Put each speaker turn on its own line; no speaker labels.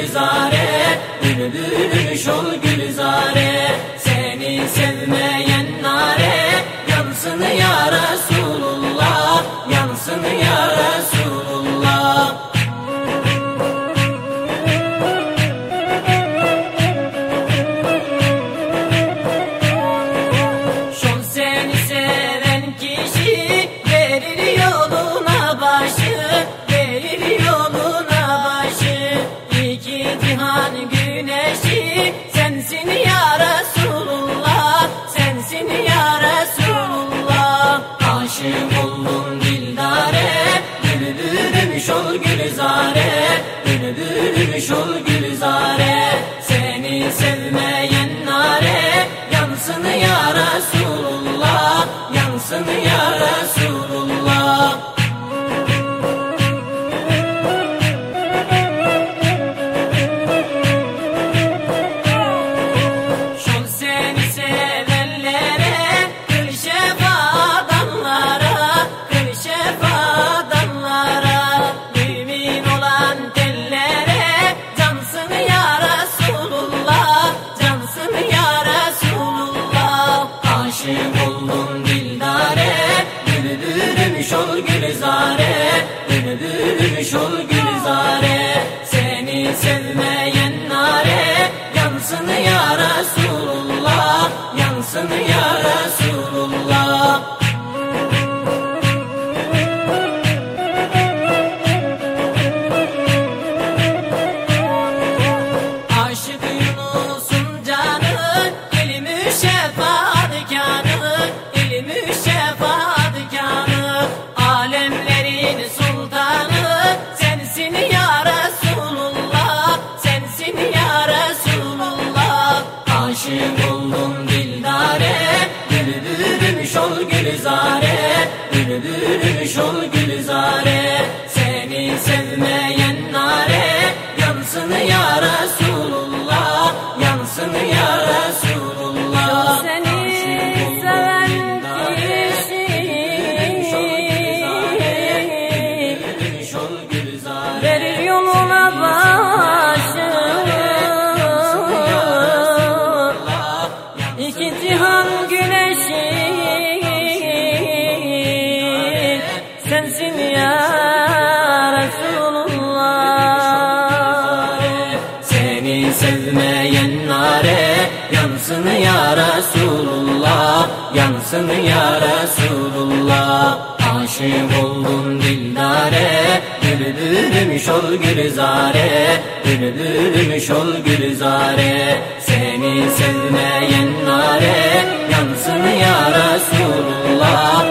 Gülzare Bülbülmüş ol Gülzare divane Bülbülmüş ol gülzare. Seni sevmeye Gülzare Bülbülmüş ol Gülzare Seni bülbülmüş ol gülzare seni sevmeyen nare. Yansın ya Resulullah yansın ya Resulullah.
Seni seven
gülzare
Verir yoluna başı. İki cihan güneşi
Yansın ya Resulullah Yansın ya Resulullah. Aşık oldum dildare Bülbülmüş ol gülzare Bülbülmüş ol gülzare. Seni sevmeyen nare Yansın ya Resulullah